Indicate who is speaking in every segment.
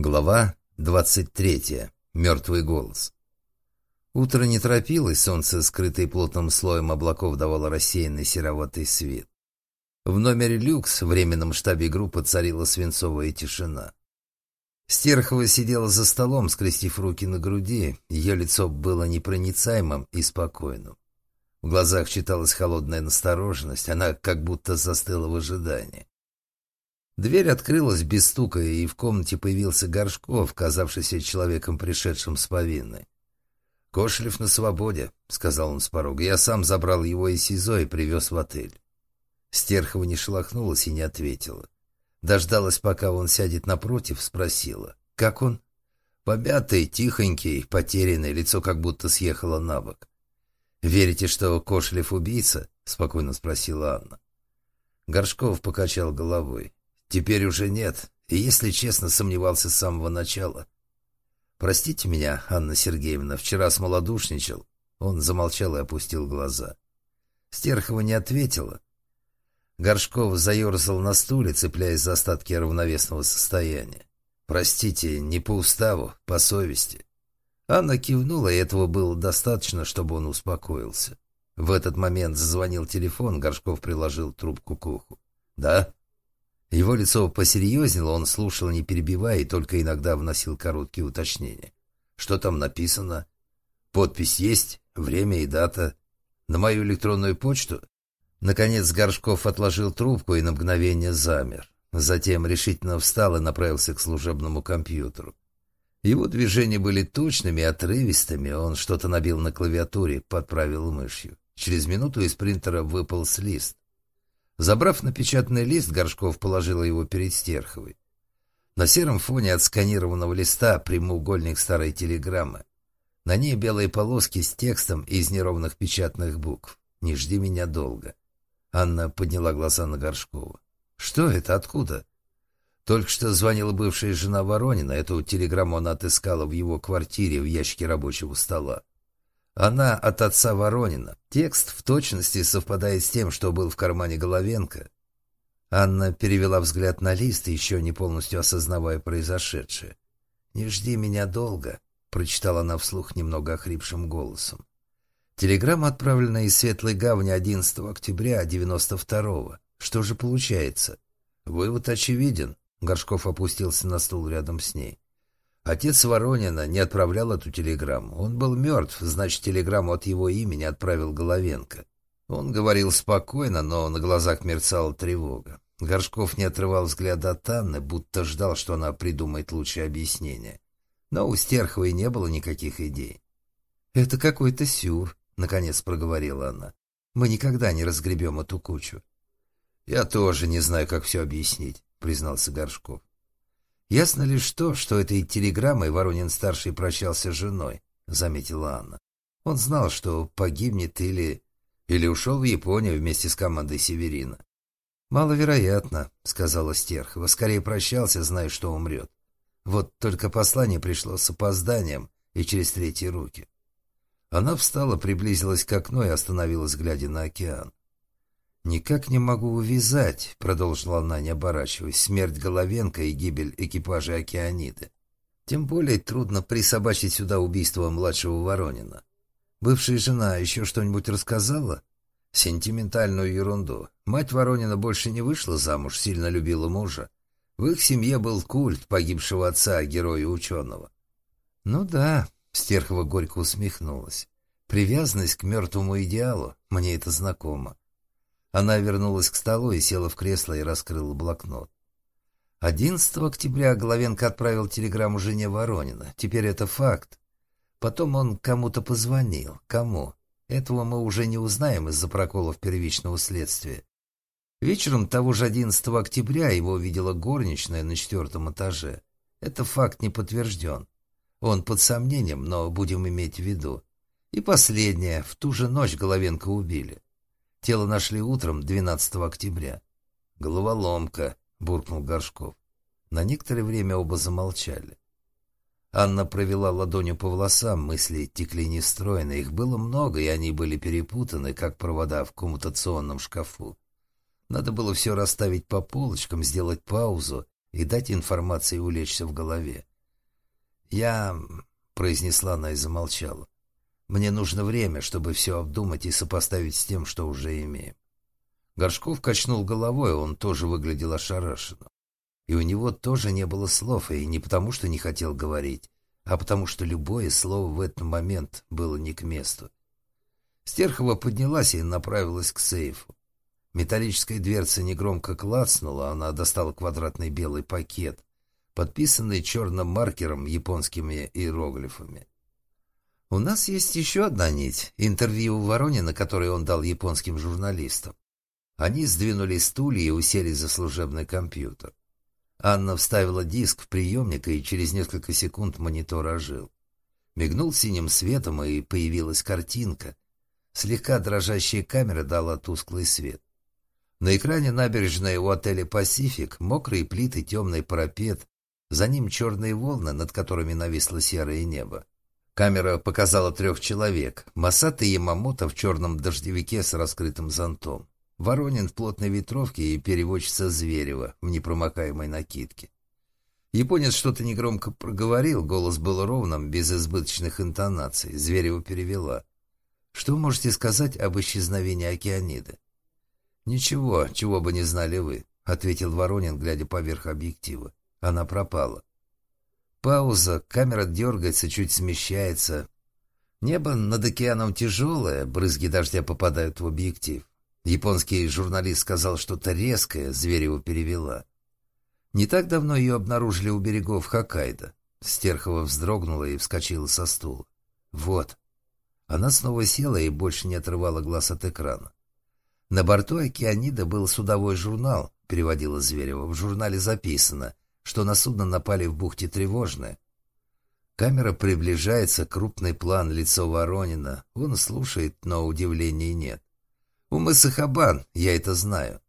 Speaker 1: Глава 23. Мертвый голос. Утро не торопилось, солнце, скрытое плотным слоем облаков, давало рассеянный сероватый свет. В номере «Люкс» в временном штабе группы царила свинцовая тишина. Стерхова сидела за столом, скрестив руки на груди, ее лицо было непроницаемым и спокойным. В глазах читалась холодная настороженность, она как будто застыла в ожидании. Дверь открылась без стука, и в комнате появился Горшков, казавшийся человеком, пришедшим с повинной. «Кошелев на свободе», — сказал он с порога. «Я сам забрал его из СИЗО и привез в отель». Стерхова не шелохнулась и не ответила. Дождалась, пока он сядет напротив, спросила. «Как он?» Помятый, тихонький, потерянный, лицо как будто съехало на бок. «Верите, что Кошелев убийца?» — спокойно спросила Анна. Горшков покачал головой. Теперь уже нет, и, если честно, сомневался с самого начала. «Простите меня, Анна Сергеевна, вчера смолодушничал». Он замолчал и опустил глаза. Стерхова не ответила. Горшков заерзал на стуле, цепляясь за остатки равновесного состояния. «Простите, не по уставу, по совести». Анна кивнула, и этого было достаточно, чтобы он успокоился. В этот момент зазвонил телефон, Горшков приложил трубку к уху. «Да?» Его лицо посерьезнело, он слушал, не перебивая, и только иногда вносил короткие уточнения. «Что там написано?» «Подпись есть, время и дата. На мою электронную почту?» Наконец Горшков отложил трубку и на мгновение замер. Затем решительно встал и направился к служебному компьютеру. Его движения были точными, отрывистыми, он что-то набил на клавиатуре, подправил мышью. Через минуту из принтера выпал лист. Забрав напечатанный лист, Горшков положил его перед Стерховой. На сером фоне отсканированного листа прямоугольник старой телеграммы. На ней белые полоски с текстом из неровных печатных букв. «Не жди меня долго». Анна подняла глаза на Горшкова. «Что это? Откуда?» Только что звонила бывшая жена Воронина. Эту телеграмму она отыскала в его квартире в ящике рабочего стола. Она от отца Воронина. Текст в точности совпадает с тем, что был в кармане Головенко. Анна перевела взгляд на лист, еще не полностью осознавая произошедшее. «Не жди меня долго», — прочитала она вслух немного охрипшим голосом. Телеграмма отправлена из Светлой Гавани 11 октября 92-го. Что же получается? Вывод очевиден. Горшков опустился на стул рядом с ней. Отец Воронина не отправлял эту телеграмму. Он был мертв, значит, телеграмму от его имени отправил Головенко. Он говорил спокойно, но на глазах мерцала тревога. Горшков не отрывал взгляда от Анны, будто ждал, что она придумает лучшее объяснение. Но у Стерховой не было никаких идей. «Это какой-то сюр», — наконец проговорила она. «Мы никогда не разгребем эту кучу». «Я тоже не знаю, как все объяснить», — признался Горшков. «Ясно лишь то, что этой телеграммой Воронин-старший прощался с женой», — заметила Анна. «Он знал, что погибнет или... или ушел в Японию вместе с командой Северина». «Маловероятно», — сказала Стерхова. «Скорее прощался, зная, что умрет. Вот только послание пришло с опозданием и через третьи руки». Она встала, приблизилась к окну и остановилась, глядя на океан. «Никак не могу увязать», — продолжила она, не оборачиваясь, «смерть Головенко и гибель экипажа Океаниды. Тем более трудно присобачить сюда убийство младшего Воронина. Бывшая жена еще что-нибудь рассказала?» «Сентиментальную ерунду. Мать Воронина больше не вышла замуж, сильно любила мужа. В их семье был культ погибшего отца, героя-ученого». «Ну да», — Стерхова горько усмехнулась. «Привязанность к мертвому идеалу, мне это знакомо. Она вернулась к столу и села в кресло и раскрыла блокнот. 11 октября Головенко отправил телеграмму жене Воронина. Теперь это факт. Потом он кому-то позвонил. Кому? Этого мы уже не узнаем из-за проколов первичного следствия. Вечером того же 11 октября его увидела горничная на четвертом этаже. Это факт не подтвержден. Он под сомнением, но будем иметь в виду. И последнее. В ту же ночь Головенко убили. Тело нашли утром 12 октября. «Головоломка», — буркнул Горшков. На некоторое время оба замолчали. Анна провела ладонью по волосам, мысли текли нестройно. Их было много, и они были перепутаны, как провода в коммутационном шкафу. Надо было все расставить по полочкам, сделать паузу и дать информации улечься в голове. «Я...» — произнесла она и замолчала. «Мне нужно время, чтобы все обдумать и сопоставить с тем, что уже имеем». Горшков качнул головой, он тоже выглядел ошарашенным. И у него тоже не было слов, и не потому, что не хотел говорить, а потому, что любое слово в этот момент было не к месту. Стерхова поднялась и направилась к сейфу. Металлическая дверца негромко клацнула, она достала квадратный белый пакет, подписанный черным маркером японскими иероглифами. «У нас есть еще одна нить. Интервью Воронина, которое он дал японским журналистам. Они сдвинули стулья и усели за служебный компьютер. Анна вставила диск в приемник, и через несколько секунд монитор ожил. Мигнул синим светом, и появилась картинка. Слегка дрожащая камера дала тусклый свет. На экране набережной у отеля «Пасифик» мокрые плиты, темный парапет, за ним черные волны, над которыми нависло серое небо. Камера показала трех человек. Масата Ямамото в черном дождевике с раскрытым зонтом. Воронин в плотной ветровке и переводчица Зверева в непромокаемой накидке. Японец что-то негромко проговорил, голос был ровным, без избыточных интонаций. Зверева перевела. «Что можете сказать об исчезновении океаниды?» «Ничего, чего бы не знали вы», — ответил Воронин, глядя поверх объектива. Она пропала. Пауза, камера дергается, чуть смещается. Небо над океаном тяжелое, брызги дождя попадают в объектив. Японский журналист сказал что-то резкое, Зверева перевела. Не так давно ее обнаружили у берегов Хоккайдо. Стерхова вздрогнула и вскочила со стула. «Вот». Она снова села и больше не отрывала глаз от экрана. На борту «Океанида» был судовой журнал, переводила Зверева. В журнале записано, что на судно напали в бухте Тревожное. Камера приближается, крупный план, лицо Воронина. Он слушает, но удивления нет. «У мыса Хабан, я это знаю».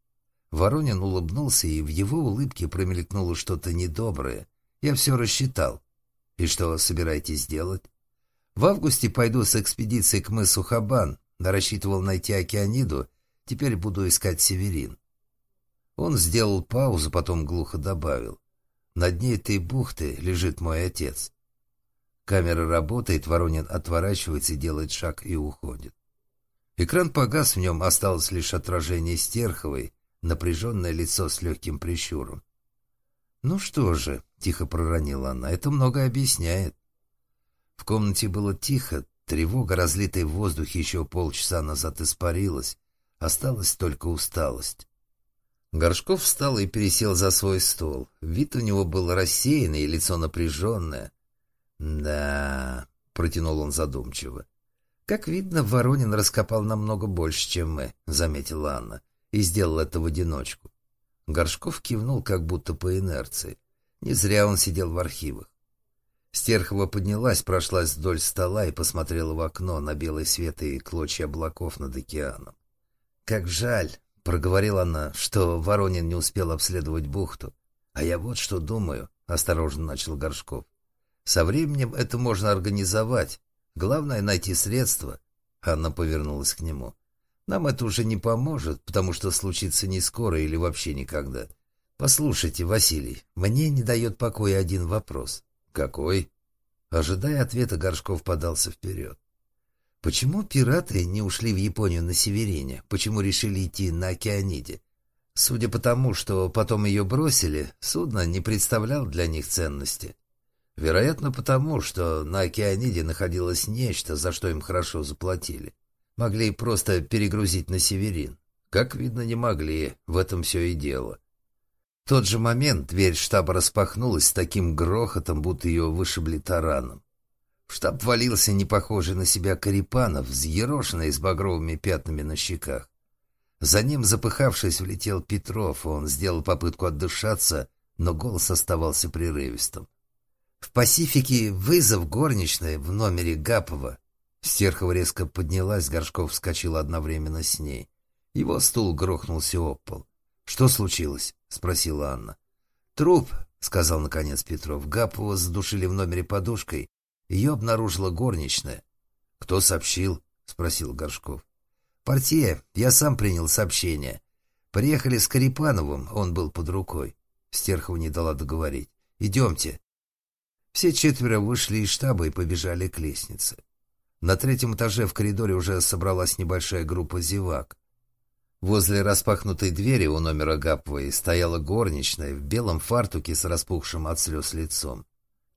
Speaker 1: Воронин улыбнулся, и в его улыбке промелькнуло что-то недоброе. «Я все рассчитал». «И что собираетесь делать?» «В августе пойду с экспедицией к мысу Хабан. Рассчитывал найти океаниду Теперь буду искать Северин. Он сделал паузу, потом глухо добавил. На дне этой бухты лежит мой отец. Камера работает, Воронин отворачивается, делает шаг и уходит. Экран погас, в нем осталось лишь отражение Стерховой, напряженное лицо с легким прищуром. «Ну что же», — тихо проронила она, — «это много объясняет». В комнате было тихо, тревога, разлитая в воздухе еще полчаса назад, испарилась, Осталась только усталость. Горшков встал и пересел за свой стол. Вид у него был рассеянный, лицо напряженное. «Да...» — протянул он задумчиво. «Как видно, Воронин раскопал намного больше, чем мы», — заметила Анна, и сделал это в одиночку. Горшков кивнул, как будто по инерции. Не зря он сидел в архивах. Стерхова поднялась, прошлась вдоль стола и посмотрела в окно на белый свет и клочья облаков над океаном. «Как жаль», — проговорила она, — «что Воронин не успел обследовать бухту. А я вот что думаю», — осторожно начал Горшков. «Со временем это можно организовать. Главное — найти средства». Анна повернулась к нему. «Нам это уже не поможет, потому что случится не скоро или вообще никогда. Послушайте, Василий, мне не дает покоя один вопрос». «Какой?» Ожидая ответа, Горшков подался вперед. Почему пираты не ушли в Японию на Северине? Почему решили идти на Океаниде? Судя по тому, что потом ее бросили, судно не представляло для них ценности. Вероятно, потому, что на Океаниде находилось нечто, за что им хорошо заплатили. Могли просто перегрузить на Северин. Как видно, не могли, в этом все и дело. В тот же момент дверь штаба распахнулась с таким грохотом, будто ее вышибли тараном. В штаб валился непохожий на себя Карипанов, взъерошенный с багровыми пятнами на щеках. За ним, запыхавшись, влетел Петров. Он сделал попытку отдышаться, но голос оставался прерывистым. «В Пасифике вызов горничной в номере Гапова». Стерхова резко поднялась, Горшков вскочил одновременно с ней. Его стул грохнулся об пол. «Что случилось?» — спросила Анна. «Труп», — сказал наконец Петров. Гапова задушили в номере подушкой, ее обнаружила горничная. «Кто сообщил?» — спросил Горшков. «Партия. Я сам принял сообщение. Приехали с Карипановым, он был под рукой». Стерхова не дала договорить. «Идемте». Все четверо вышли из штаба и побежали к лестнице. На третьем этаже в коридоре уже собралась небольшая группа зевак. Возле распахнутой двери у номера Гапвой стояла горничная в белом фартуке с распухшим от слез лицом.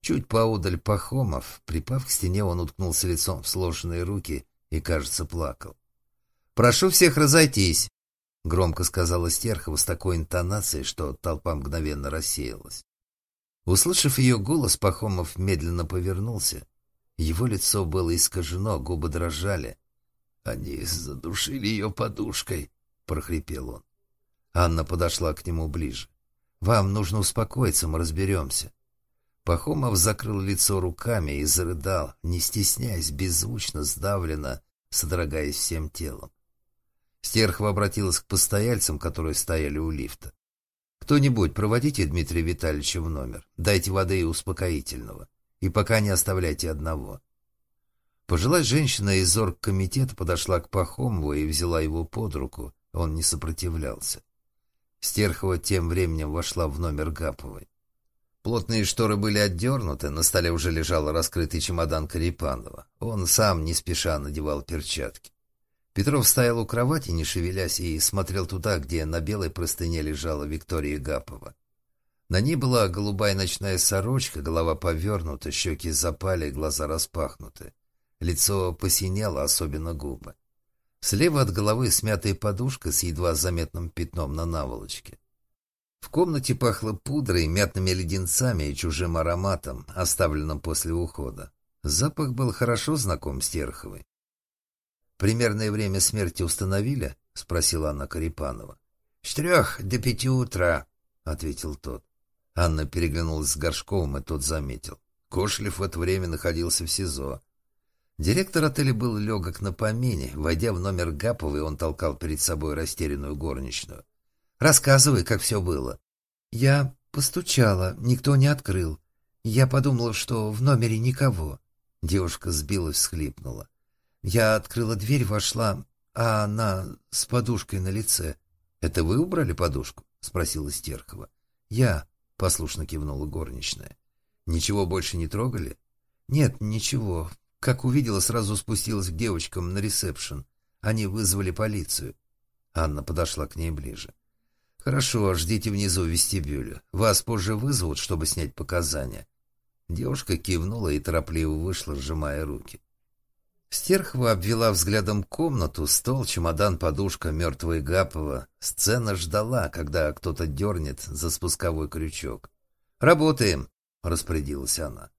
Speaker 1: Чуть поодаль Пахомов, припав к стене, он уткнулся лицом в сложенные руки и, кажется, плакал. «Прошу всех разойтись!» — громко сказала Стерхова с такой интонацией, что толпа мгновенно рассеялась. Услышав ее голос, Пахомов медленно повернулся. Его лицо было искажено, губы дрожали. «Они задушили ее подушкой», — прохрипел он. Анна подошла к нему ближе. «Вам нужно успокоиться, мы разберемся». Пахомов закрыл лицо руками и зарыдал, не стесняясь, беззвучно, сдавленно, содрогаясь всем телом. Стерхова обратилась к постояльцам, которые стояли у лифта. «Кто-нибудь проводите Дмитрия Витальевича в номер, дайте воды и успокоительного, и пока не оставляйте одного». Пожилая женщина из оргкомитета подошла к Пахомову и взяла его под руку, он не сопротивлялся. Стерхова тем временем вошла в номер Гаповой. Плотные шторы были отдернуты, на столе уже лежал раскрытый чемодан Карипанова. Он сам не спеша надевал перчатки. Петров стоял у кровати, не шевелясь, и смотрел туда, где на белой простыне лежала Виктория Гапова. На ней была голубая ночная сорочка, голова повернута, щеки запали, глаза распахнуты. Лицо посинело, особенно губы. Слева от головы смятая подушка с едва заметным пятном на наволочке. В комнате пахло пудрой, мятными леденцами и чужим ароматом, оставленным после ухода. Запах был хорошо знаком Стерховой. «Примерное время смерти установили?» — спросила Анна Карипанова. «С трех до пяти утра», — ответил тот. Анна переглянулась с Горшковым, и тот заметил. Кошлев в это время находился в СИЗО. Директор отеля был легок на помине. Войдя в номер Гаповой, он толкал перед собой растерянную горничную. «Рассказывай, как все было». «Я постучала, никто не открыл. Я подумала, что в номере никого». Девушка сбилась, всхлипнула. Я открыла дверь, вошла, а она с подушкой на лице. «Это вы убрали подушку?» — спросила Стерхова. «Я», — послушно кивнула горничная. «Ничего больше не трогали?» «Нет, ничего. Как увидела, сразу спустилась к девочкам на ресепшн. Они вызвали полицию. Анна подошла к ней ближе. «Хорошо, ждите внизу в вестибюле. Вас позже вызовут, чтобы снять показания». Девушка кивнула и торопливо вышла, сжимая руки. Стерхова обвела взглядом комнату, стол, чемодан, подушка, мертвая Гапова. Сцена ждала, когда кто-то дернет за спусковой крючок. «Работаем!» — распорядилась она.